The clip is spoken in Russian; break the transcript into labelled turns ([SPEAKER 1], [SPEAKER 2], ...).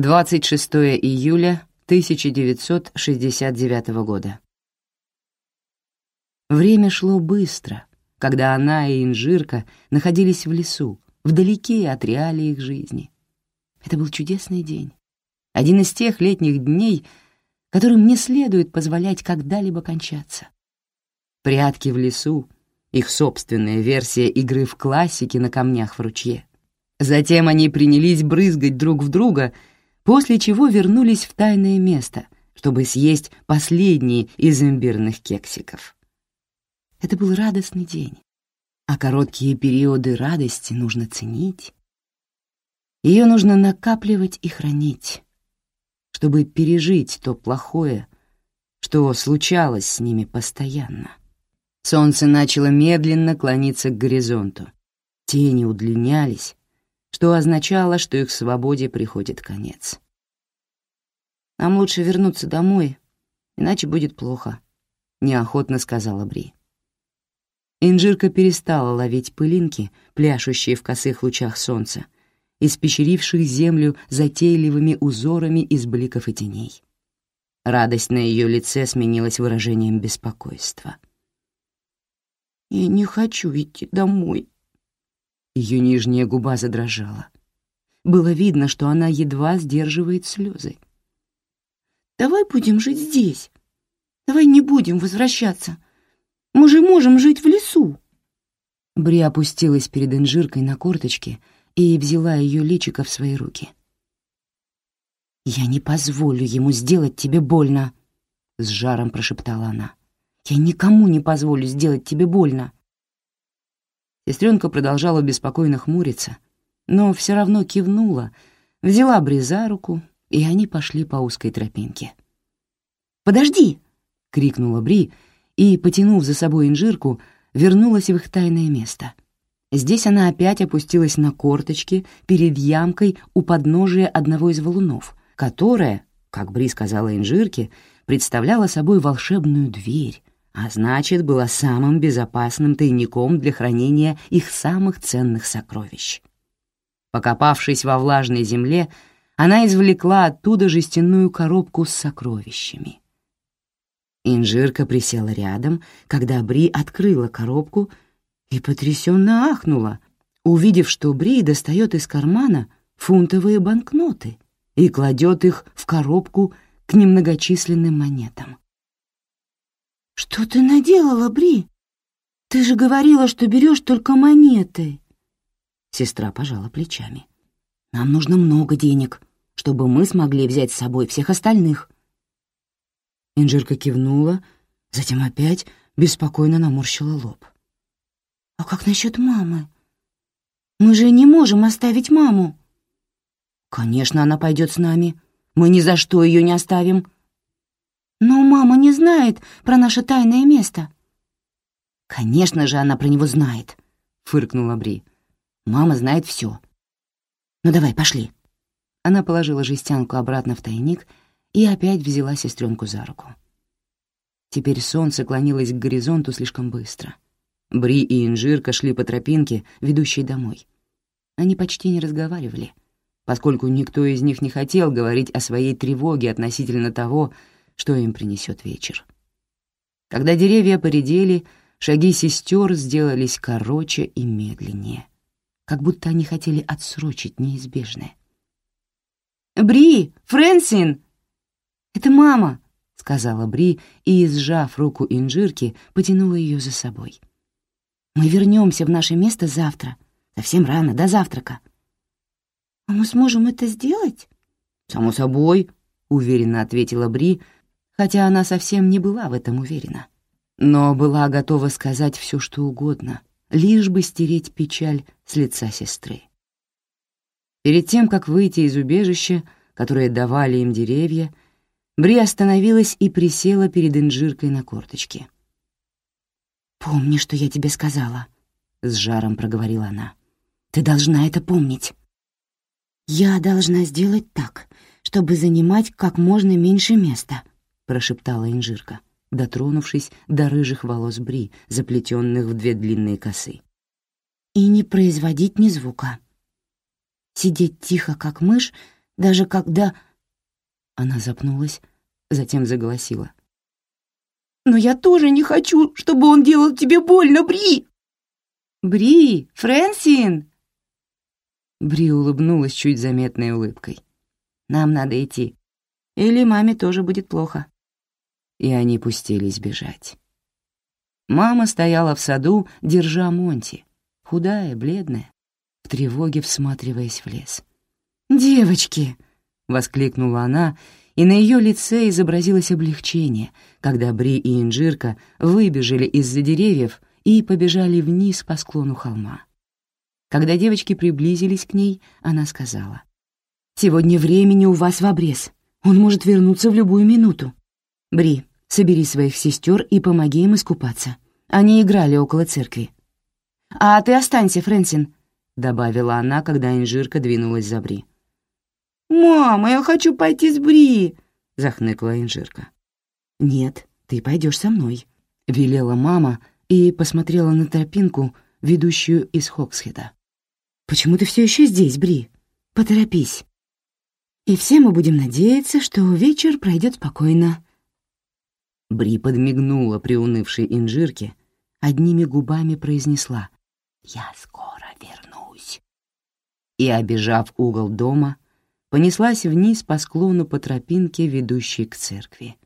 [SPEAKER 1] 26 июля 1969 года. Время шло быстро, когда она и Инжирка находились в лесу, вдалеке от реалий их жизни. Это был чудесный день. Один из тех летних дней, которым не следует позволять когда-либо кончаться. Прятки в лесу — их собственная версия игры в классике на камнях в ручье. Затем они принялись брызгать друг в друга, после чего вернулись в тайное место, чтобы съесть последние из имбирных кексиков. Это был радостный день, а короткие периоды радости нужно ценить. Ее нужно накапливать и хранить, чтобы пережить то плохое, что случалось с ними постоянно. Солнце начало медленно клониться к горизонту. Тени удлинялись, что означало, что их свободе приходит конец. «Нам лучше вернуться домой, иначе будет плохо», — неохотно сказала Бри. Инжирка перестала ловить пылинки, пляшущие в косых лучах солнца, испещеривших землю затейливыми узорами из бликов и теней. Радость на ее лице сменилась выражением беспокойства. «Я не хочу идти домой», ее нижняя губа задрожала. Было видно, что она едва сдерживает слезы. «Давай будем жить здесь. Давай не будем возвращаться. Мы же можем жить в лесу». Бри опустилась перед инжиркой на корточки и взяла ее личико в свои руки. «Я не позволю ему сделать тебе больно», — с жаром прошептала она. «Я никому не позволю сделать тебе больно». Сестренка продолжала беспокойно хмуриться, но все равно кивнула, взяла Бри за руку, и они пошли по узкой тропинке. «Подожди!» — крикнула Бри, и, потянув за собой инжирку, вернулась в их тайное место. Здесь она опять опустилась на корточки перед ямкой у подножия одного из валунов, которая, как Бри сказала инжирке, представляла собой волшебную дверь, а значит, была самым безопасным тайником для хранения их самых ценных сокровищ. Покопавшись во влажной земле, она извлекла оттуда жестяную коробку с сокровищами. Инжирка присела рядом, когда Бри открыла коробку и потрясенно ахнула, увидев, что Бри достает из кармана фунтовые банкноты и кладет их в коробку к немногочисленным монетам. «Что ты наделала, Бри? Ты же говорила, что берешь только монеты!» Сестра пожала плечами. «Нам нужно много денег, чтобы мы смогли взять с собой всех остальных». Инжирка кивнула, затем опять беспокойно наморщила лоб. «А как насчет мамы? Мы же не можем оставить маму». «Конечно, она пойдет с нами. Мы ни за что ее не оставим», «Но мама не знает про наше тайное место». «Конечно же она про него знает», — фыркнула Бри. «Мама знает все. Ну давай, пошли». Она положила жестянку обратно в тайник и опять взяла сестренку за руку. Теперь солнце клонилось к горизонту слишком быстро. Бри и Инжирка шли по тропинке, ведущей домой. Они почти не разговаривали, поскольку никто из них не хотел говорить о своей тревоге относительно того, что им принесет вечер. Когда деревья поредели, шаги сестер сделались короче и медленнее, как будто они хотели отсрочить неизбежное. «Бри! Фрэнсин!» «Это мама!» — сказала Бри и, сжав руку инжирки, потянула ее за собой. «Мы вернемся в наше место завтра, совсем рано, до завтрака». «А мы сможем это сделать?» «Само собой», — уверенно ответила Бри, — хотя она совсем не была в этом уверена, но была готова сказать все, что угодно, лишь бы стереть печаль с лица сестры. Перед тем, как выйти из убежища, которое давали им деревья, Бри остановилась и присела перед инжиркой на корточке. «Помни, что я тебе сказала», — с жаром проговорила она. «Ты должна это помнить». «Я должна сделать так, чтобы занимать как можно меньше места», прошептала инжирка, дотронувшись до рыжих волос Бри, заплетенных в две длинные косы. «И не производить ни звука. Сидеть тихо, как мышь, Даже когда...» Она запнулась, затем заголосила. «Но я тоже не хочу, чтобы он делал тебе больно, Бри!» «Бри! Фрэнсин!» Бри улыбнулась чуть заметной улыбкой. «Нам надо идти. Или маме тоже будет плохо». И они пустились бежать. Мама стояла в саду, держа Монти, худая, бледная, в тревоге всматриваясь в лес. «Девочки!» — воскликнула она, и на ее лице изобразилось облегчение, когда Бри и Инжирка выбежали из-за деревьев и побежали вниз по склону холма. Когда девочки приблизились к ней, она сказала, «Сегодня времени у вас в обрез. Он может вернуться в любую минуту. Бри, собери своих сестер и помоги им искупаться. Они играли около церкви». «А ты останься, Фрэнсин», — добавила она, когда инжирка двинулась за Бри. «Мама, я хочу пойти с Бри!» — захныкала инжирка. «Нет, ты пойдешь со мной», — велела мама и посмотрела на тропинку, ведущую из Хоксхеда. «Почему ты все еще здесь, Бри? Поторопись. И все мы будем надеяться, что вечер пройдет спокойно». Бри подмигнула приунывшей инжирке, одними губами произнесла «Я скоро вернусь». И, обежав угол дома, понеслась вниз по склону по тропинке, ведущей к церкви.